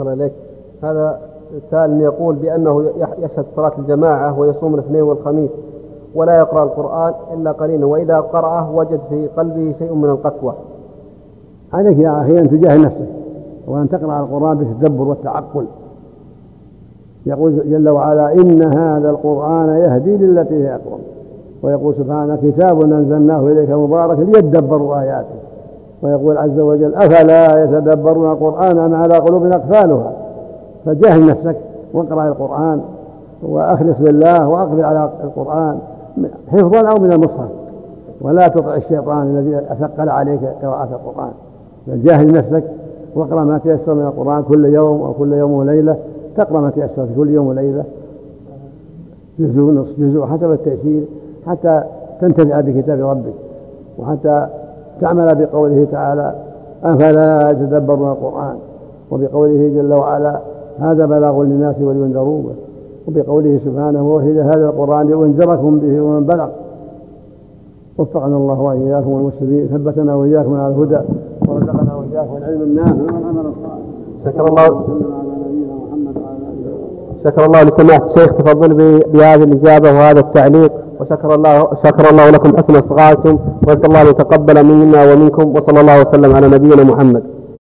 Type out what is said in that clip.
شكرا لك هذا سائل يقول بأنه يشهد صلاة الجماعة ويصوم الاثنين والخميس ولا يقرأ القرآن إلا قليلا وإذا قرأه وجد في قلبه شيء من القسوة. عليك يا أخي أن تجاهل نفسك وأن تقرأ القرآن بالتدبر والتعقل. يقول جل وعلا إن هذا القرآن يهدي للتي هي أقوم. ويقول سبحانه كتاب أنزلناه إليك مبارك ليدبروا آياته. ويقول عز وجل أفلا يتدبرون القرآن أم على قلوب أقفالها؟ فجاهل نفسك واقرأ القرآن وأخلص لله وأقبل على القرآن حفظا أو من المصحف. ولا تطع الشيطان الذي أثقل عليك قراءة القرآن. بل جاهل نفسك واقرأ ما تيسر من القرآن كل يوم أو كل يوم وليلة. تقرأ ما تيسر في كل يوم وليلة. جزء نصف جزء حسب التيسير حتى تنتفع بكتاب ربك. وحتى تعمل بقوله تعالى أفلا يتدبرون القرآن وبقوله جل وعلا هذا بلاغ للناس ولينذروا به وبقوله سبحانه وهي هذا القرآن لأنذركم به ومن بلغ. وفقنا الله وإياكم والمسلمين ثبتنا وإياكم على الهدى ورزقنا وإياكم العلم النافع والعمل الصالح. شكر الله شكر الله لسماحة الشيخ تفضل بهذه الإجابة وهذا التعليق وشكر الله شكر الله لكم حسن إصغائكم وأسأل الله أن يتقبل منا ومنكم وصلى الله وسلم على نبينا محمد.